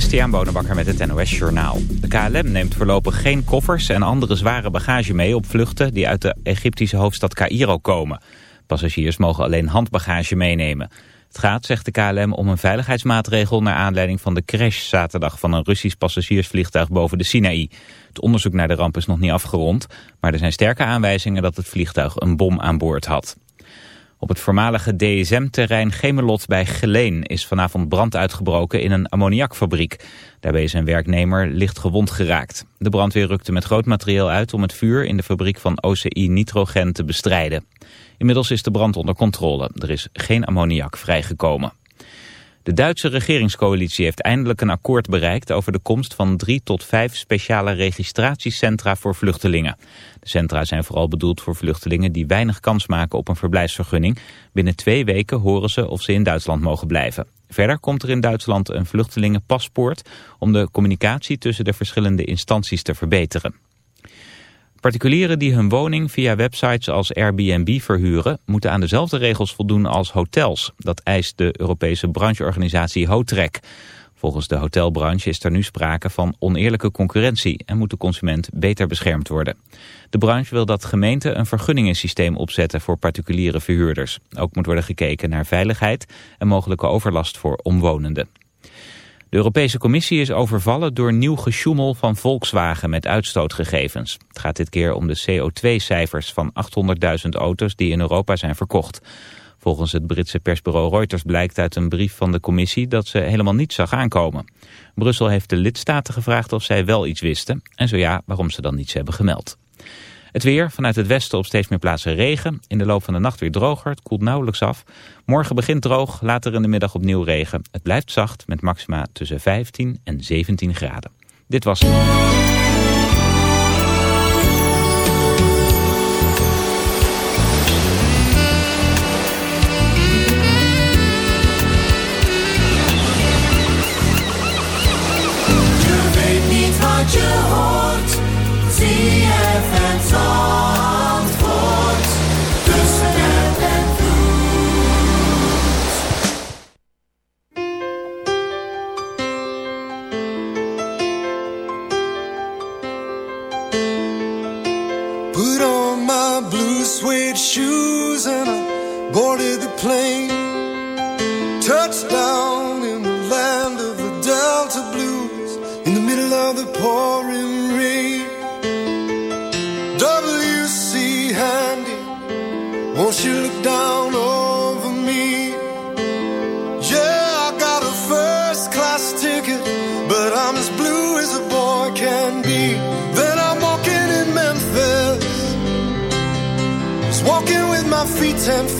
Christian Bonenbakker met het NOS Journaal. De KLM neemt voorlopig geen koffers en andere zware bagage mee op vluchten die uit de Egyptische hoofdstad Cairo komen. Passagiers mogen alleen handbagage meenemen. Het gaat, zegt de KLM, om een veiligheidsmaatregel naar aanleiding van de crash zaterdag van een Russisch passagiersvliegtuig boven de Sinaï. Het onderzoek naar de ramp is nog niet afgerond, maar er zijn sterke aanwijzingen dat het vliegtuig een bom aan boord had. Op het voormalige DSM-terrein Gemelot bij Geleen is vanavond brand uitgebroken in een ammoniakfabriek. Daarbij is een werknemer licht gewond geraakt. De brandweer rukte met groot materieel uit om het vuur in de fabriek van OCI Nitrogen te bestrijden. Inmiddels is de brand onder controle. Er is geen ammoniak vrijgekomen. De Duitse regeringscoalitie heeft eindelijk een akkoord bereikt over de komst van drie tot vijf speciale registratiecentra voor vluchtelingen. De centra zijn vooral bedoeld voor vluchtelingen die weinig kans maken op een verblijfsvergunning. Binnen twee weken horen ze of ze in Duitsland mogen blijven. Verder komt er in Duitsland een vluchtelingenpaspoort om de communicatie tussen de verschillende instanties te verbeteren. Particulieren die hun woning via websites als Airbnb verhuren... moeten aan dezelfde regels voldoen als hotels. Dat eist de Europese brancheorganisatie Hotrec. Volgens de hotelbranche is er nu sprake van oneerlijke concurrentie... en moet de consument beter beschermd worden. De branche wil dat gemeenten een vergunningensysteem opzetten... voor particuliere verhuurders. Ook moet worden gekeken naar veiligheid... en mogelijke overlast voor omwonenden. De Europese Commissie is overvallen door nieuw gesjoemel van Volkswagen met uitstootgegevens. Het gaat dit keer om de CO2-cijfers van 800.000 auto's die in Europa zijn verkocht. Volgens het Britse persbureau Reuters blijkt uit een brief van de commissie dat ze helemaal niets zag aankomen. Brussel heeft de lidstaten gevraagd of zij wel iets wisten en zo ja, waarom ze dan niets hebben gemeld. Het weer, vanuit het westen op steeds meer plaatsen regen. In de loop van de nacht weer droger, het koelt nauwelijks af. Morgen begint droog, later in de middag opnieuw regen. Het blijft zacht met maxima tussen 15 en 17 graden. Dit was... Je boarded the plane. touched down in the land of the Delta Blues in the middle of the pouring rain. W.C. Handy, won't you look down over me? Yeah, I got a first class ticket, but I'm as blue as a boy can be. Then I'm walking in Memphis, just walking with my feet ten feet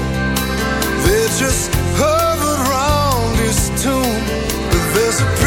they just hovered round his tomb. But there's a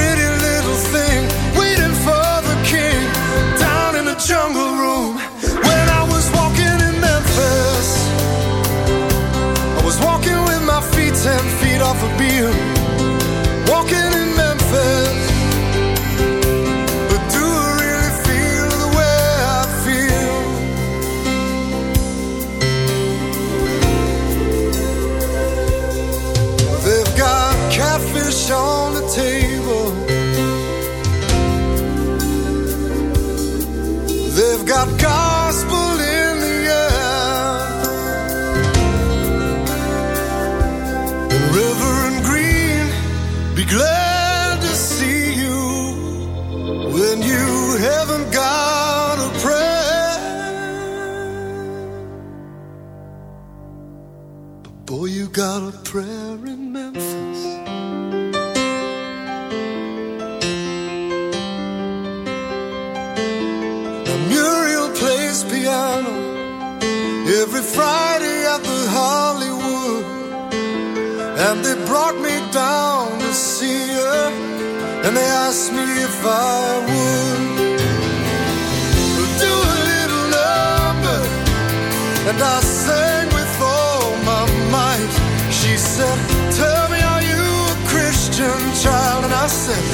said, Tell me, are you a Christian child? And I said,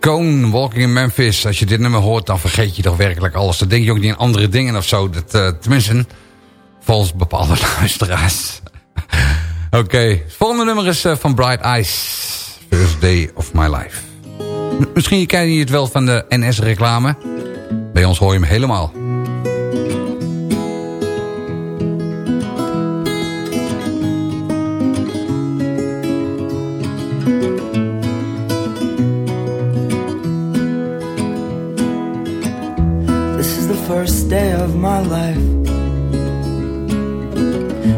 Cohn, Walking in Memphis. Als je dit nummer hoort, dan vergeet je toch werkelijk alles. Dan denk je ook niet aan andere dingen of zo. Dat, eh, tenminste, volgens bepaalde luisteraars. Oké, het volgende nummer is eh, van Bright Eyes. First Day of My Life. Misschien ken je het wel van de NS-reclame. Bij ons hoor je hem helemaal. Day of my life.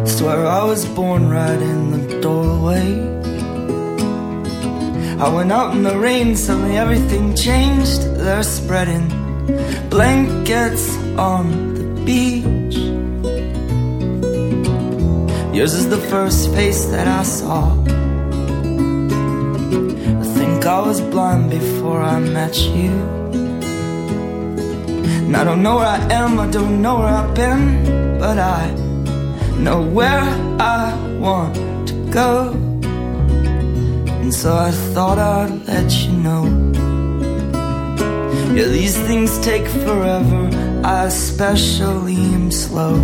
Swear I was born right in the doorway. I went out in the rain, suddenly everything changed. They're spreading blankets on the beach. Yours is the first face that I saw. I think I was blind before I met you. And I don't know where I am, I don't know where I've been, but I know where I want to go. And so I thought I'd let you know. Yeah, these things take forever, I especially am slow.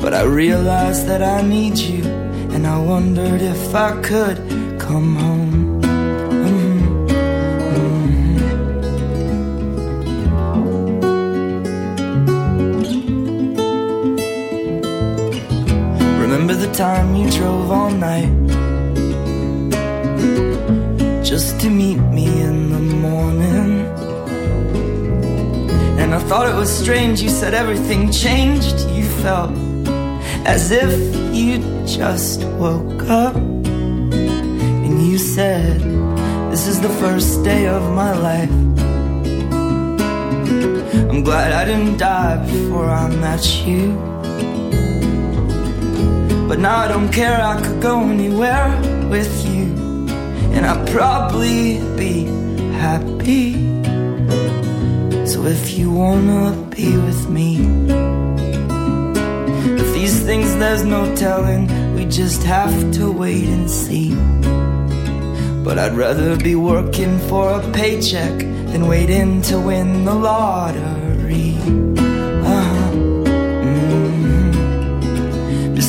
But I realized that I need you, and I wondered if I could come home. Time you drove all night just to meet me in the morning? And I thought it was strange, you said everything changed. You felt as if you just woke up. And you said, This is the first day of my life. I'm glad I didn't die before I met you. But now I don't care, I could go anywhere with you. And I'd probably be happy. So if you wanna be with me, if these things there's no telling, we just have to wait and see. But I'd rather be working for a paycheck than waiting to win the lottery.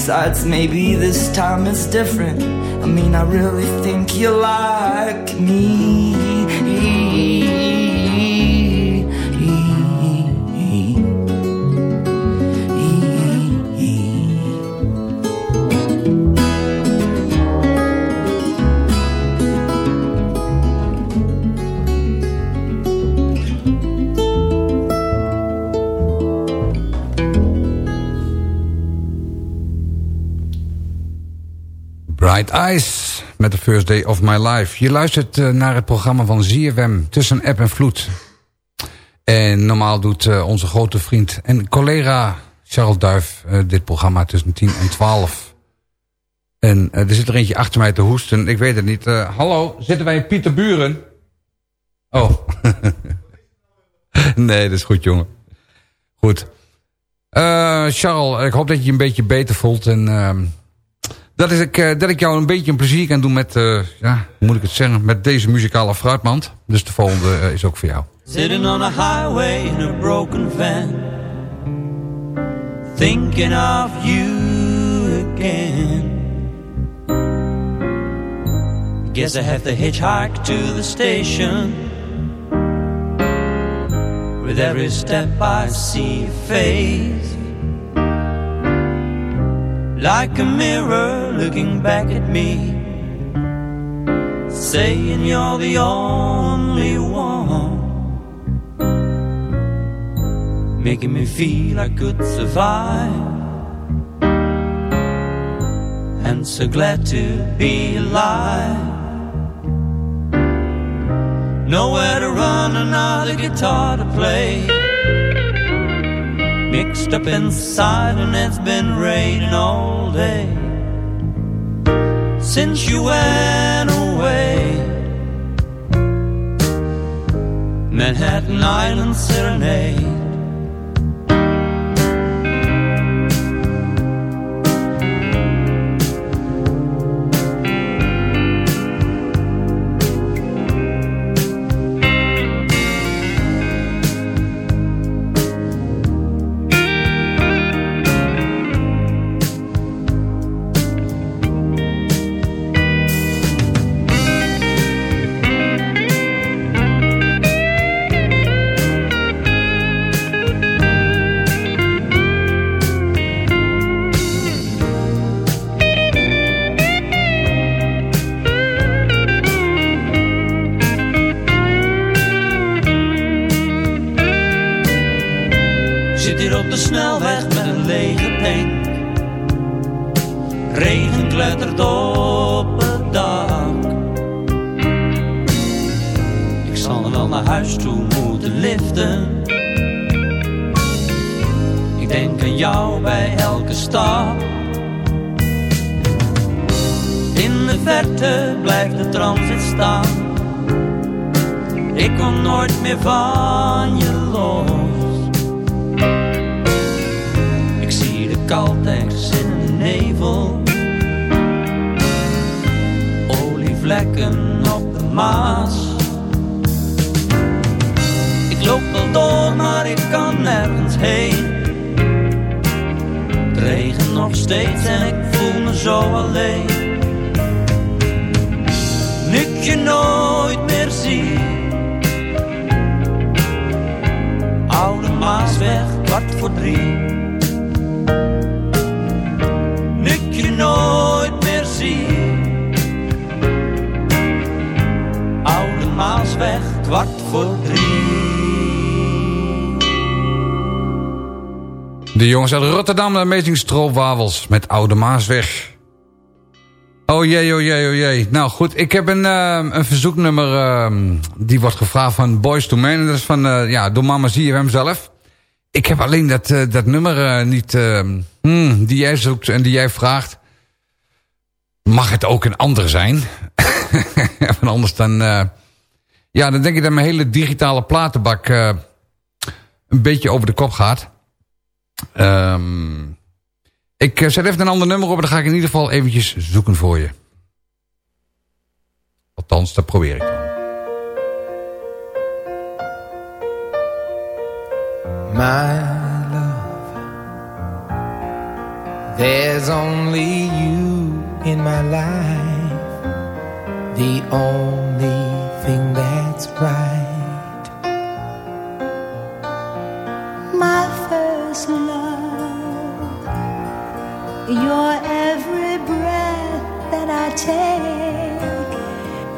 Besides, maybe this time it's different. I mean, I really think you like me. Bright Eyes met The First Day of My Life. Je luistert eh, naar het programma van ZFM Tussen App en Vloed. En normaal doet eh, onze grote vriend en collega Charles Duif eh, dit programma tussen 10 en 12. En er zit er eentje achter mij te hoesten. Ik weet het niet. Hallo, zitten wij in Pieterburen? Oh. nee, dat is goed, jongen. Goed. Charles, ik hoop dat je je een beetje beter voelt. En uh, dat, is ik, uh, dat ik jou een beetje een plezier kan doen met, uh, ja, hoe moet ik het zeggen, met deze muzikale fruitmand. Dus de volgende is ook voor jou. Sitting on a highway in a broken van. Thinking of you again. Guess I have to hitchhike to the station. With every step I see face. Like a mirror looking back at me Saying you're the only one making me feel I could survive. And so glad to be alive. Nowhere to run, another guitar to play. Mixed up inside, and it's been raining all day. Since you went away, Manhattan Island Serenade. De jongens uit Rotterdam, de Amazing Stroopwafels met Oude Maasweg. Oh jee, oh jee, oh jee. Nou goed, ik heb een, uh, een verzoeknummer... Uh, die wordt gevraagd van Boys to Men. En dat is van, uh, ja, door Mama hem zelf. Ik heb alleen dat, uh, dat nummer niet... Hmm, die jij zoekt en die jij vraagt. Mag het ook een ander zijn? Van anders dan... ja, dan denk ik dat mijn hele digitale platenbak... een beetje over de kop gaat. Um, ik eh, zet even een ander nummer op en dan ga ik in ieder geval eventjes zoeken voor je. Althans, dat probeer ik dan. My love There's only you in my life The only thing that's right My first love Your every breath that I take,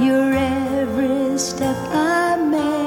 your every step I make,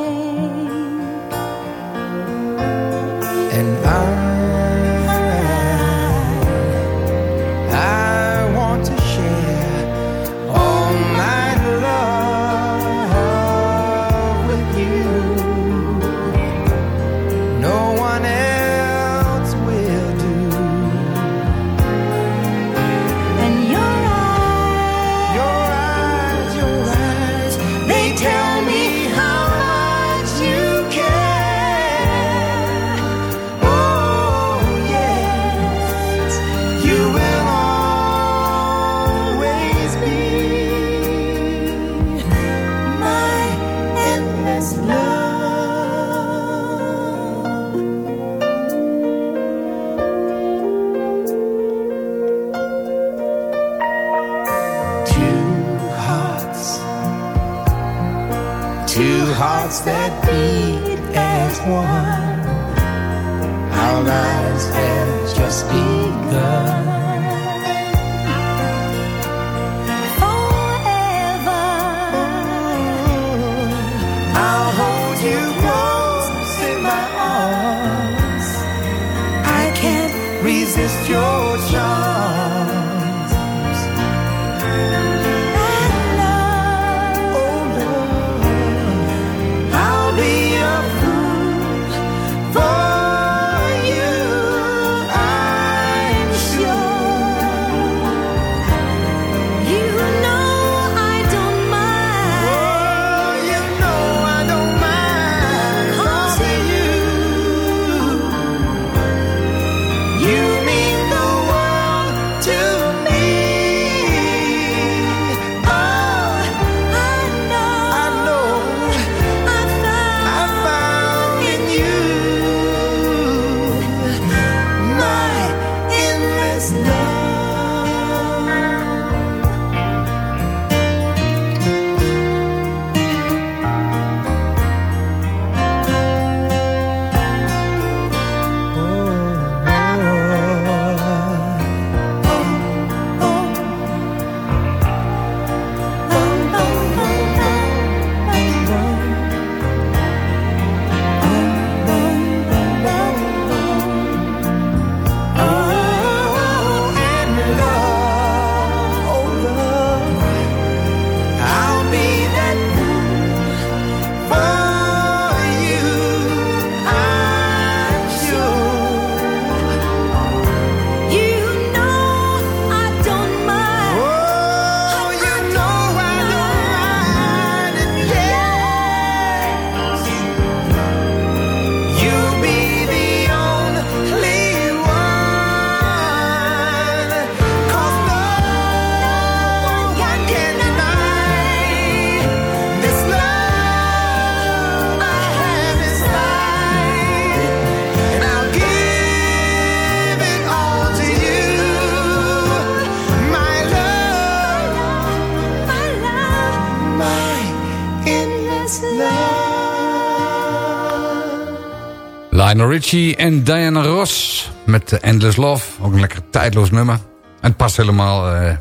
Lionel Richie en Diana Ross met Endless Love. Ook een lekker tijdloos nummer. En het past helemaal uh,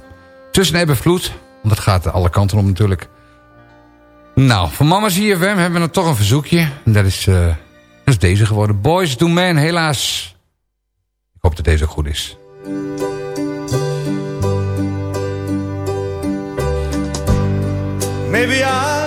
tussen eb en vloed. Want het gaat alle kanten op natuurlijk. Nou, voor Mama's IFM hebben we nog toch een verzoekje. En dat is, uh, dat is deze geworden. Boys to Men, helaas. Ik hoop dat deze ook goed is. Maybe I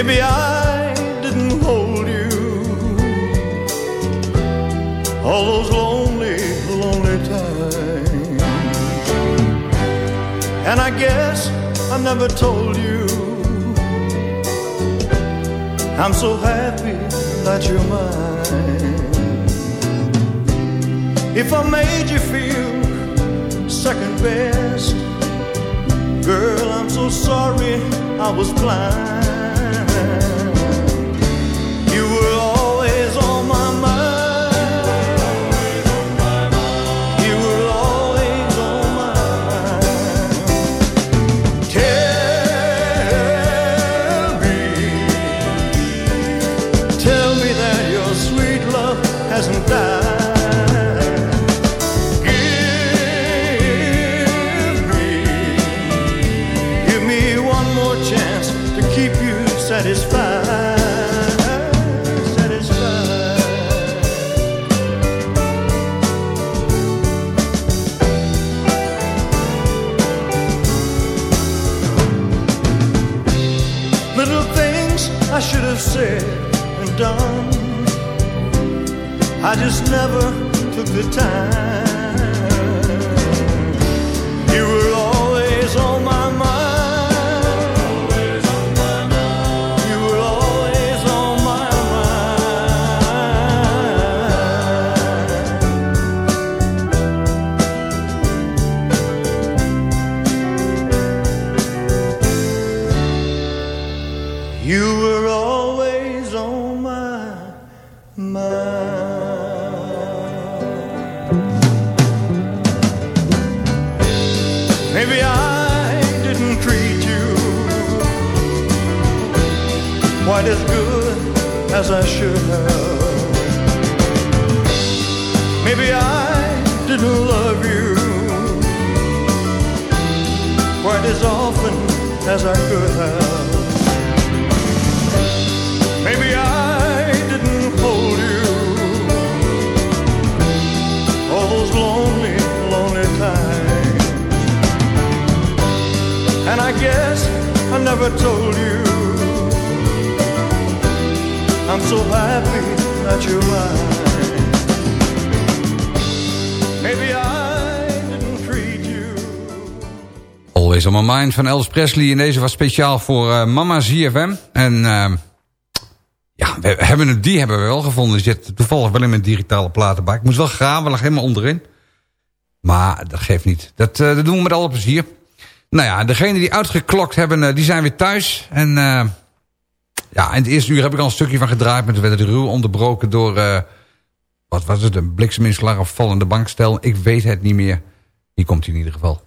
Maybe I didn't hold you all those lonely, lonely times. And I guess I never told you I'm so happy that you're mine. If I made you feel second best, girl, I'm so sorry I was blind. Mind van Elvis Presley. En deze was speciaal voor eh, Mama ZFM. En uh, ja, we hebben het, die hebben we wel gevonden. Die zit toevallig wel in mijn digitale platenbak. Ik moest wel graven, lag helemaal onderin. Maar dat geeft niet. Dat, uh, dat doen we met alle plezier. Nou ja, degenen die uitgeklokt hebben, uh, die zijn weer thuis. En ja, in het eerste uur heb ik al een stukje van gedraaid. Maar toen werd het ruw onderbroken door... wat was het? Een blikseminslag of vallende bankstel. Ik weet het niet meer. Hier komt in ieder geval.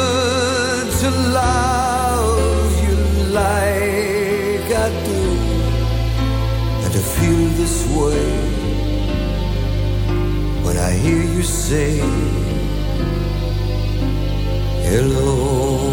this way when I hear you say hello. Hello,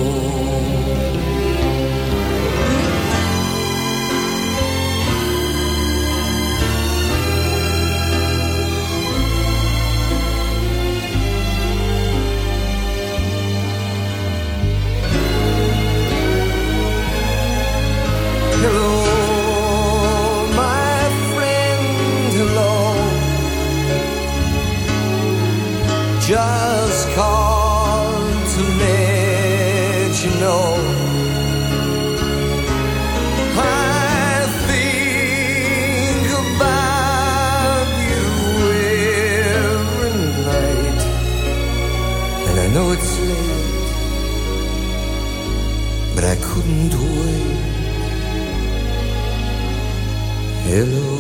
wait. Hello.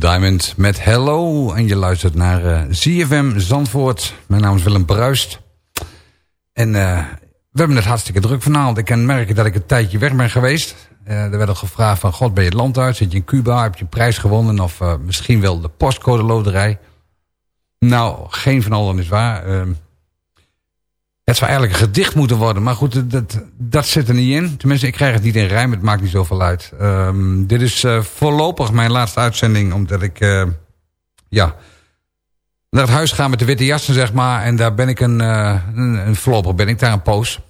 Diamond met Hello. En je luistert naar uh, eh, ZFM Zandvoort. Mijn naam is Willem Bruist. En uh, we hebben het hartstikke druk vanavond. Ik kan merken dat ik een tijdje weg ben geweest. Uh, er werd al gevraagd van, god ben je het land uit? Zit je in Cuba? Heb je een prijs gewonnen? Of misschien wel de postcode loterij? Nou, geen van allen is waar. Ehm, het zou eigenlijk een gedicht moeten worden. Maar goed, dat, dat zit er niet in. Tenminste, ik krijg het niet in rijm. Het maakt niet zoveel uit. Um, dit is uh, voorlopig mijn laatste uitzending. Omdat ik, ja, naar het huis ga met de witte jassen, zeg maar. En daar ben ik een, een, een ben ik daar een poos.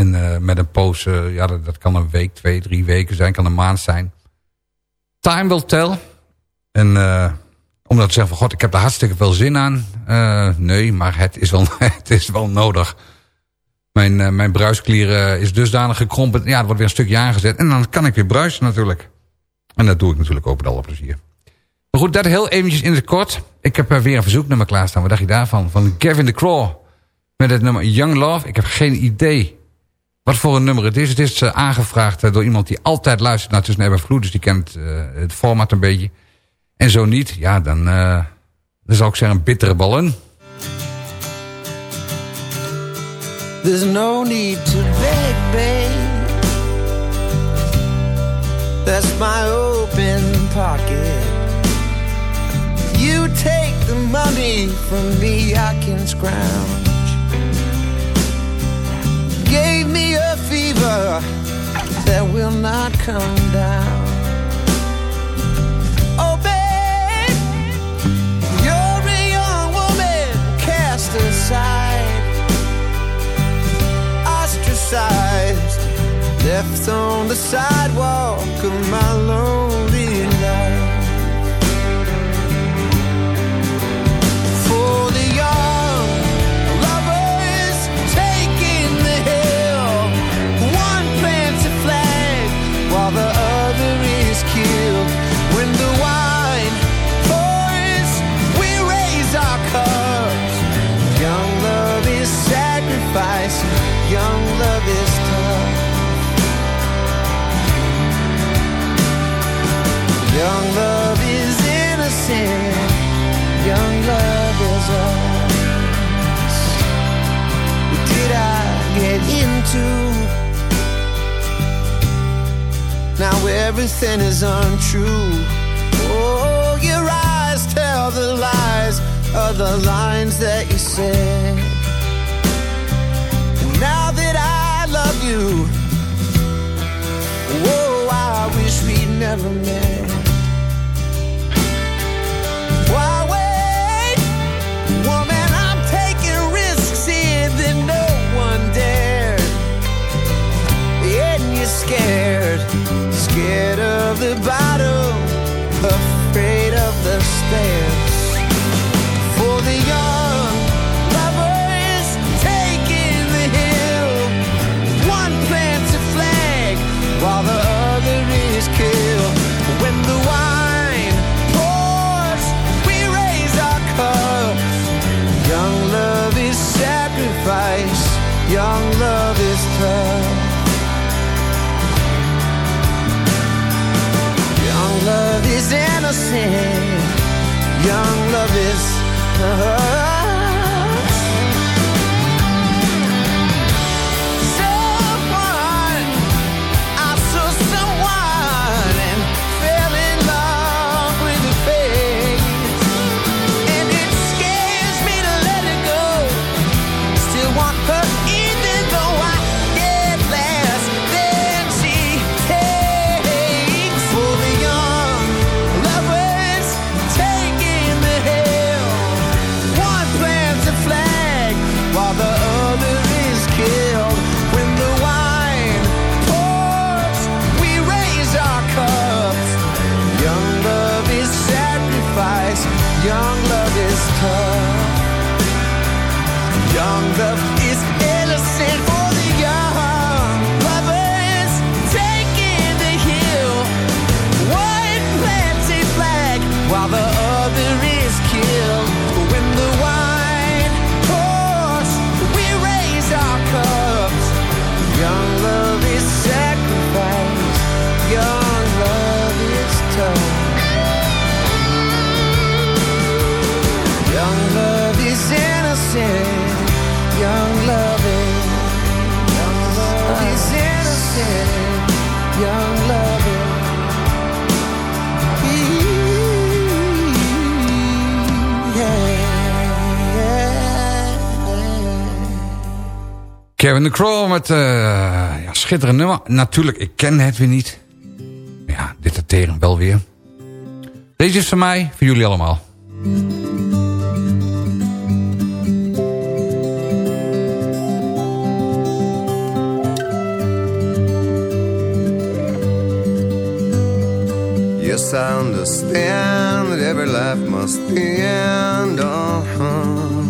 En met een poos, ja, dat, kan een week, twee, drie weken zijn. Kan een maand zijn. Time will tell. En omdat te zeggen van god, ik heb er hartstikke veel zin aan. Uh, nee, maar het is wel, het is wel nodig. Mijn, uh, mijn bruisklier is dusdanig gekrompen. Ja, er wordt weer een stukje aangezet. En dan kan ik weer bruisen natuurlijk. En dat doe ik natuurlijk ook met alle plezier. Maar goed, dat heel eventjes in het kort. Ik heb weer een verzoeknummer klaarstaan. Wat dacht je daarvan? Van Gavin de Claw. Met het nummer Young Love. Ik heb geen idee wat voor een nummer het is. Het is uh, aangevraagd door iemand die altijd luistert naar Tussen Ebbe Vloed. Dus die kent het format een beetje. En zo niet, ja, dan, dan ik zeggen bittere ballen. There's no need to beg, babe That's my open pocket You take the money from me, I can scrounge Gave me a fever that will not come down. Oh, babe, you're a young woman cast aside, ostracized, left on the sidewalk of my lonely into? Now everything is untrue. Oh, your eyes tell the lies of the lines that you said. Now that I love you, oh, I wish we'd never met. Scared of the bottom, afraid of the stairs. Innocent. Young Kevin de Crow met uh, ja, schitterend nummer. Natuurlijk, ik ken het weer niet. Ja, dit dateren wel weer. Deze is van mij, voor jullie allemaal. Yes, I understand that every life must end. Uh -huh.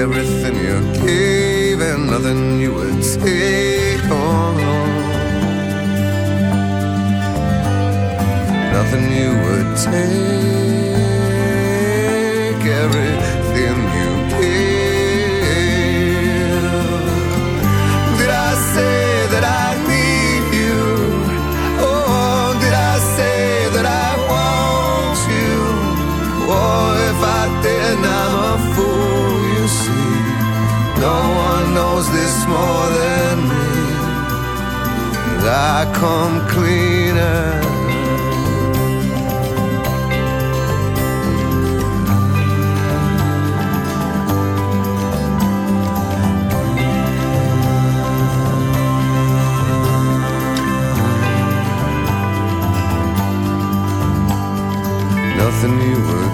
Everything you gave and nothing you would take. Oh, nothing you would take. I come cleaner. Nothing would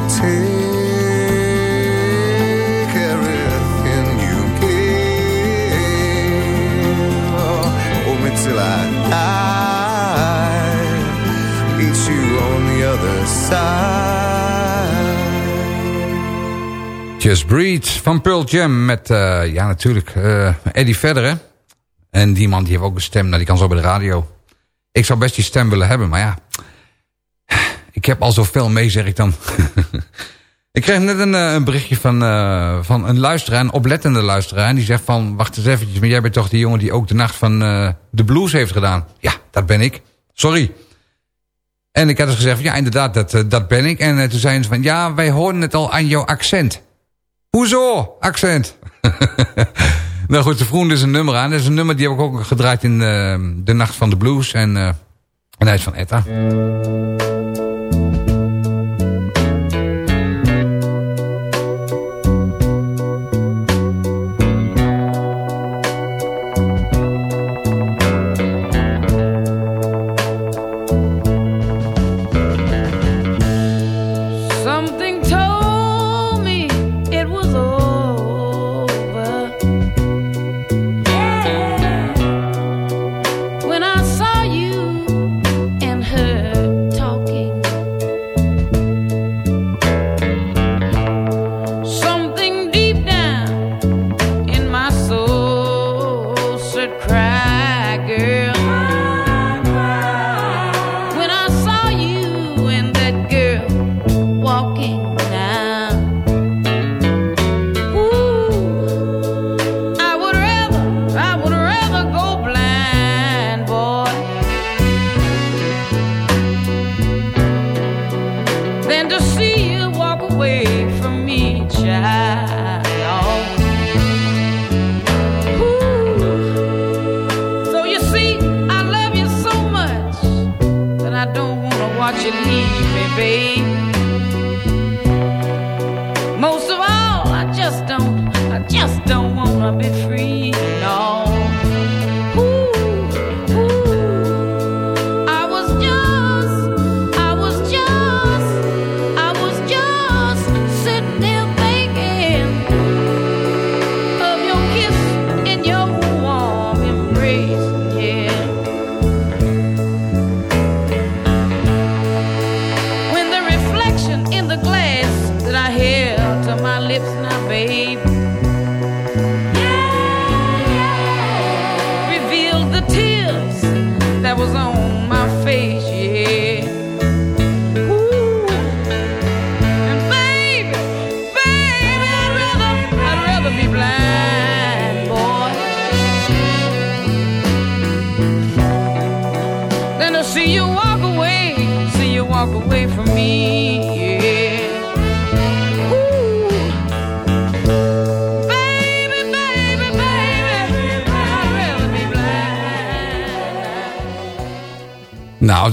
Just Breathe van Pearl Jam met, uh, ja natuurlijk, uh, Eddie Vedder. En die man die heeft ook een stem, nou, die kan zo bij de radio. Ik zou best die stem willen hebben, maar ja... Ik heb al zoveel mee, zeg ik dan. ik kreeg net een, een berichtje van, van een luisteraar, een oplettende luisteraar. En die zegt van, wacht eens eventjes, maar jij bent toch die jongen die ook de nacht van de blues heeft gedaan? Ja, dat ben ik. Sorry. En ik had dus gezegd, ja inderdaad, dat, dat ben ik. En toen zeiden ze van, ja, wij horen het al aan jouw accent. Hoezo, accent? nou goed, ze vroegen dus een nummer aan. Dat is een nummer die heb ik ook gedraaid in de nacht van de blues. En, en hij is van Etta.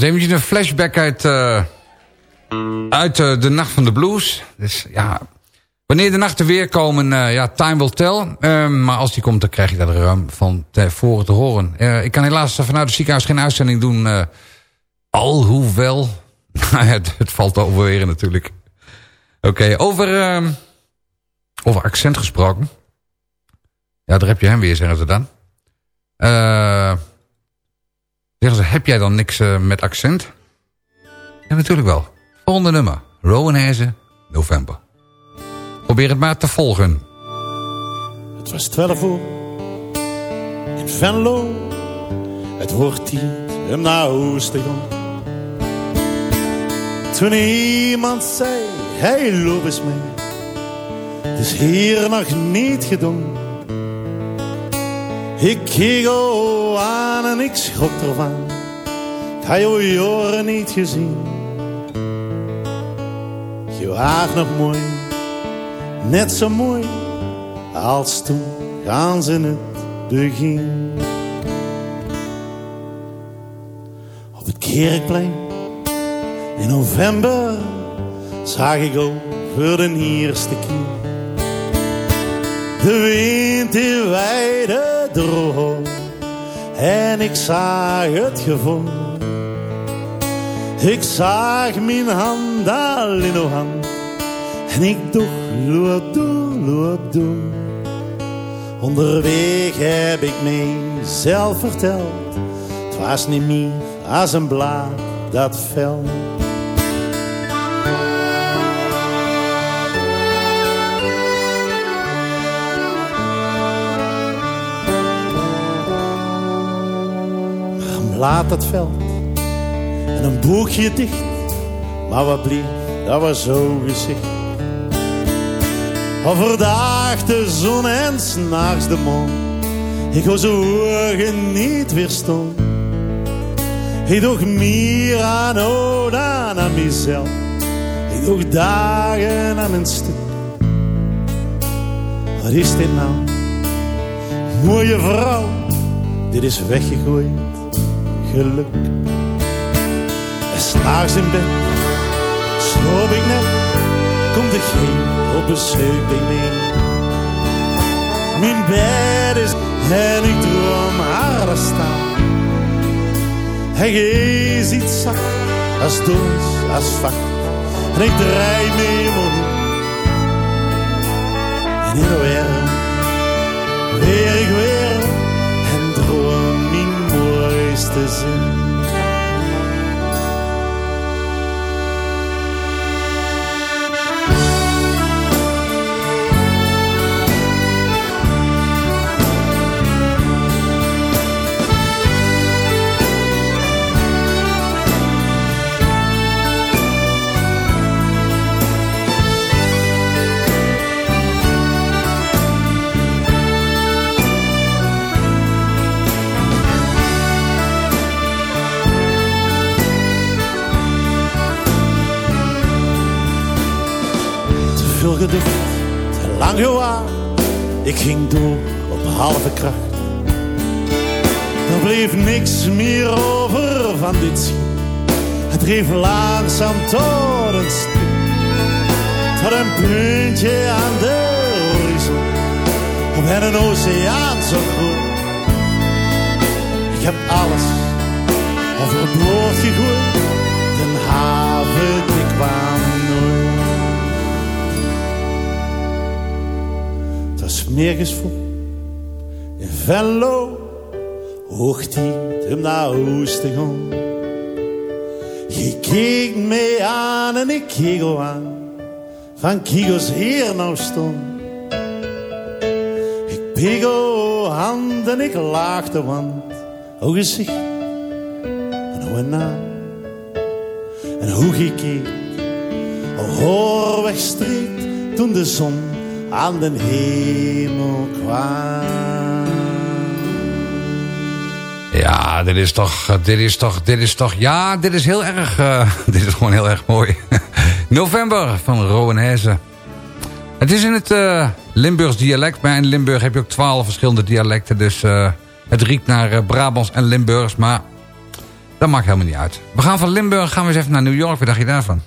Nou, is eventjes een flashback uit, eh, uit eh, de Nacht van de Blues. Dus ja, wanneer de nachten weer komen, eh, ja, time will tell. Eh, maar als die komt, dan krijg je daar ruim van tevoren te horen. Ik kan helaas vanuit het ziekenhuis geen uitzending doen. alhoewel, het, het valt overweren natuurlijk. Oké, over, eh, over accent gesproken. Ja, daar heb je hem weer, zeggen ze dan. Eh... Heb jij dan niks eh, met accent? Ja, natuurlijk wel. Volgende nummer. Rowanese, November. Probeer het maar te volgen. Het was twaalf uur in Venlo. Het wordt tijd om naar te. Toen iemand zei, hey, loop eens mee. Het is hier nog niet gedaan. Ik al aan en ik schrok ervan. Ik had je jaren niet gezien. Je was nog mooi, net zo mooi als toen gaan ze in het begin. Op het kerkplein in november zag ik al voor de eerste keer. De wind die weide droog en ik zag het gevoel. Ik zag mijn hand al in hand en ik dacht, loop door, loop door. Onderweg heb ik mezelf verteld, het was niet meer als een blaad dat veld. Blaad dat veld en een boekje dicht, maar wat blief, dat was zo gezicht. Overdag de zon en s'nachts de maan. Ik was ogen niet weerstond. Ik doe meer aan aan mezelf. Ik doe dagen aan een stuk. Wat is dit nou? Mooie vrouw, dit is weggegooid geluk. En s'nachts in bed sloop ik net, komt er geen op bezoek bij mij. Mijn bed is en ik droom haar staan. Hij is iets zacht, als doos, als vacht. En ik draai me om. En in de wereld mooiste zin. Ging door op halve kracht. Er bleef niks meer over van dit schip. Het dreef langzaam tot een stip, tot een puntje aan de horizon. Op een oceaan zo groot. Ik heb alles overboord gegooid, den haven die kwam nergens voor in Venlo hoog hij hem naar oosten gaan. Je keek me aan en ik keek al aan, van Kigos hier nou stond. Ik beek o hand en ik laag de wand, o gezicht en hoe naam. En hoe gekeken, hoor wegstreekt toen de zon aan den hemel kwam. Ja, dit is toch, eh, dit is toch, dit is toch, ja, dit is heel erg, uh, dit is gewoon heel erg mooi. November van Rowan Hezen. Het is in het uh, Limburgs dialect, maar in Limburg heb je ook twaalf verschillende dialecten, dus uh, het riekt naar Brabants en Limburgs, maar dat maakt helemaal niet uit. We gaan van Limburg, gaan we eens even naar New York, wat dacht je daarvan?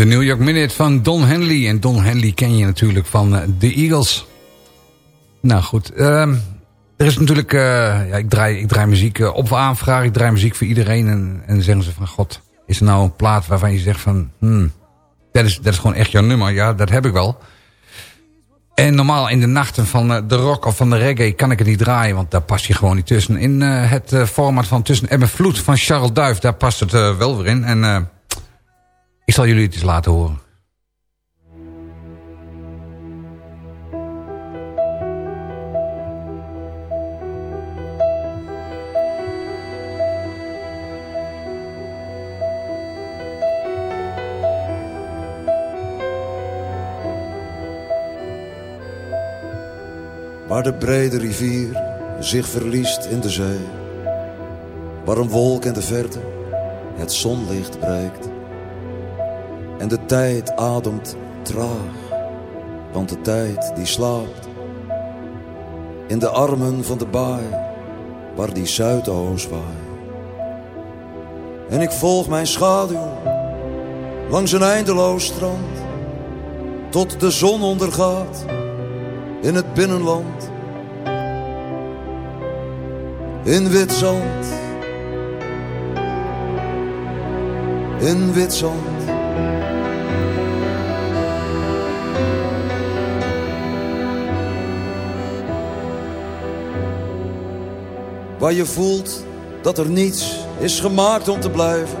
De New York Minute van Don Henley. En Don Henley ken je natuurlijk van eh, de Eagles. Nou goed. ehm, er is natuurlijk... eh, ja, ik, draai, ik draai muziek eh, op aanvraag. Ik draai muziek voor iedereen. En, en zeggen ze van... God, is er nou een plaat waarvan je zegt van... Hmm, dat, is, dat is gewoon echt jouw nummer. Ja, dat heb ik wel. En normaal in de nachten van eh, de rock of van de reggae kan ik het niet draaien. Want daar past je gewoon niet tussen. In eh, het eh, format van Tussen Ebb Vloed van Charles Duif. Daar past het eh, wel weer in. En... ik zal jullie het eens laten horen. Waar de brede rivier zich verliest in de zee. Waar een wolk in de verte het zonlicht breekt. En de tijd ademt traag, want de tijd die slaapt. In de armen van de baai, waar die zuidoost waait. En ik volg mijn schaduw langs een eindeloos strand. Tot de zon ondergaat in het binnenland. In wit zand. In wit zand. Waar je voelt dat er niets is gemaakt om te blijven.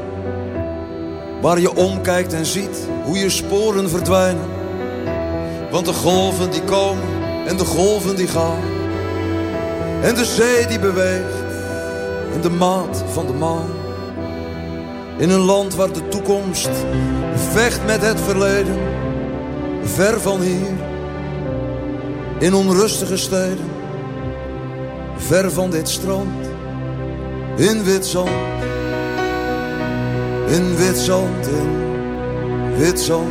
Waar je omkijkt en ziet hoe je sporen verdwijnen. Want de golven die komen en de golven die gaan. En de zee die beweegt in de maat van de maan. In een land waar de toekomst vecht met het verleden. Ver van hier. In onrustige steden. Ver van dit strand. In wit zand. In wit zand, in wit zand.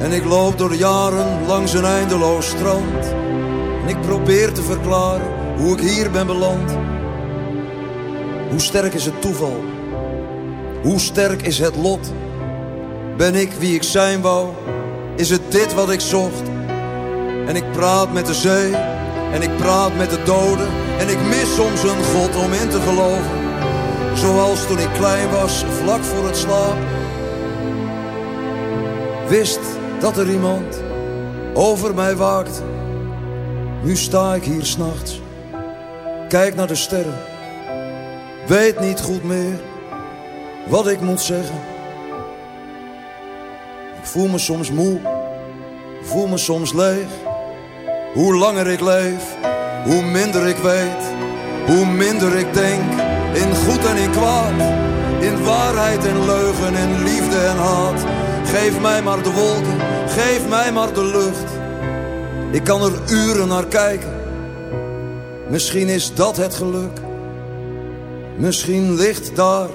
En ik loop door jaren langs een eindeloos strand. En ik probeer te verklaren hoe ik hier ben beland. Hoe sterk is het toeval? Hoe sterk is het lot? Ben ik wie ik zijn wou? Is het dit wat ik zocht? En ik praat met de zee en ik praat met de doden. En ik mis soms een God om in te geloven. Zoals toen ik klein was, vlak voor het slapen. Wist dat er iemand over mij waakt. Nu sta ik hier s'nachts, kijk naar de sterren. Weet niet goed meer wat ik moet zeggen. Ik voel me soms moe, voel me soms leeg. Hoe langer ik leef, hoe minder ik weet. Hoe minder ik denk, in goed en in kwaad. In waarheid en leugen, in liefde en haat. Geef mij maar de wolken, geef mij maar de lucht. Ik kan er uren naar kijken. Misschien is dat het geluk. Misschien ligt daar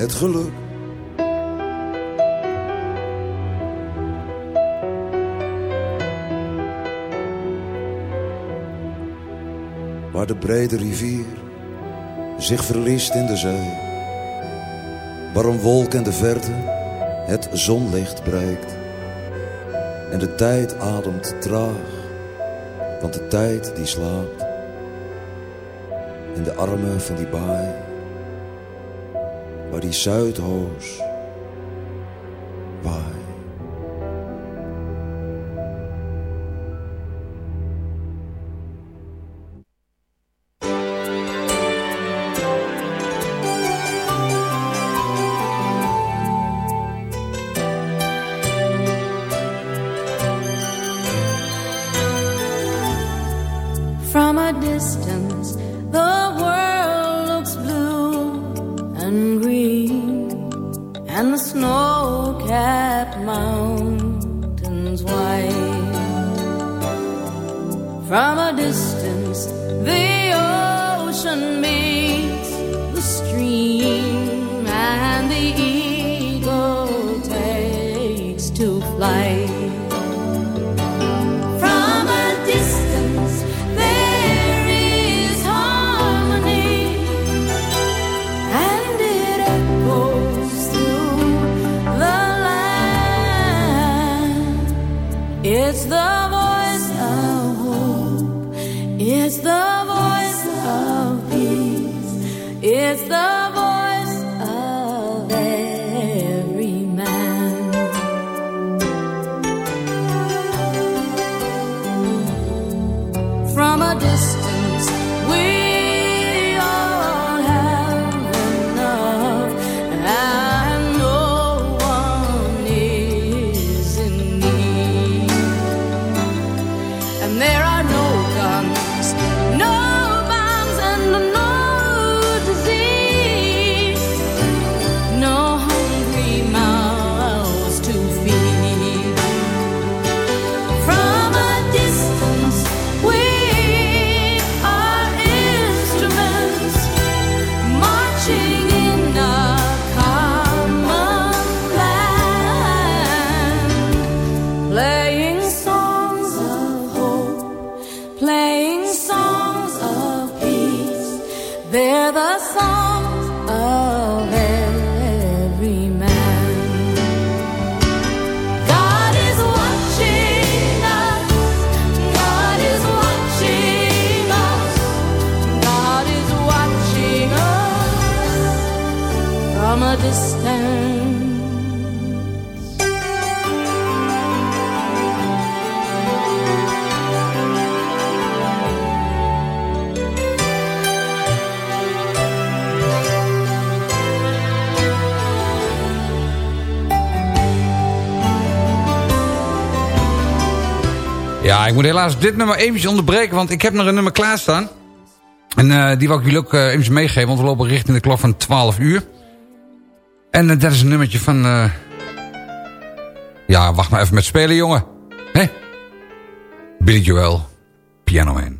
het geluk. Waar de brede rivier zich verliest in de zee. Waar een wolk in de verte het zonlicht breekt. En de tijd ademt traag, want de tijd die slaapt. In de armen van die baai, die Zuidhoos It's the voice of hope. It's the ik moet helaas dit nummer eventjes onderbreken, want ik heb nog een nummer klaarstaan. En eh, die wil ik jullie ook uh, meegeven, want we lopen richting de klok van 12 uur. En uh, dat is een nummertje van... Ja, wacht maar even met spelen, jongen. Hé? Billy Joel, Piano Man.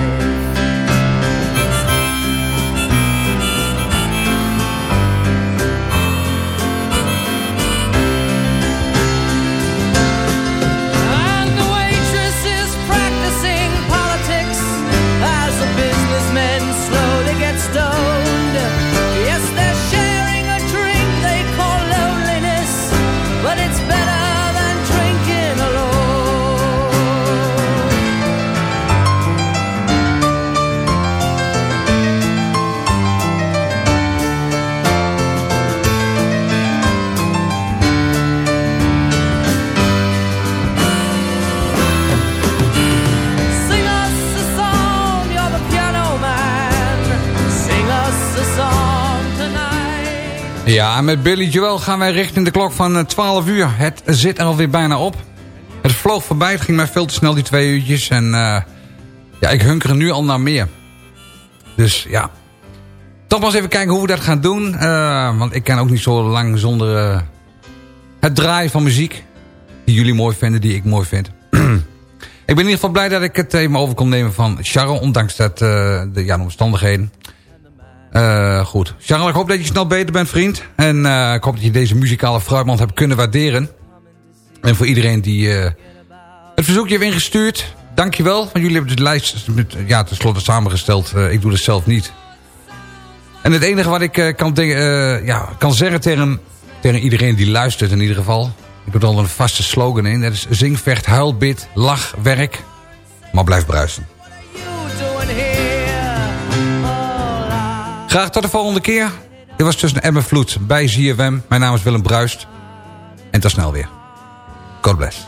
Ja, met Billy Joel gaan wij richting de klok van eh, 12 uur. Het zit er alweer bijna op. Het vloog voorbij, het ging mij veel te snel die twee uurtjes. En eh, ja, ik hunker er nu al naar meer. Dus ja. Toch maar eens even kijken hoe we dat gaan doen. Eh, want ik kan ook niet zo lang zonder eh, het draaien van muziek. Die jullie mooi vinden, die ik mooi vind. ik ben in ieder geval blij dat ik het even over kon nemen van Charles. Ondanks dat, eh, de, ja, de omstandigheden. Eh, goed. Charles, ik hoop dat je snel beter bent, vriend. En eh, ik hoop dat je deze muzikale fruitmand hebt kunnen waarderen. En voor iedereen die eh, het verzoekje heeft ingestuurd, dankjewel. Want jullie hebben de lijst met, ja, tenslotte samengesteld. Ik doe het zelf niet. En het enige wat ik kan, ja, kan zeggen tegen, tegen iedereen die luistert in ieder geval. Ik heb er al een vaste slogan in. Dat is zing, vecht, huil, bid, lach, werk. Maar blijf bruisen. Graag tot de volgende keer. Dit was tussen Emma Vloed bij ZFM. Mijn naam is Willem Bruist. En tot snel weer. God bless.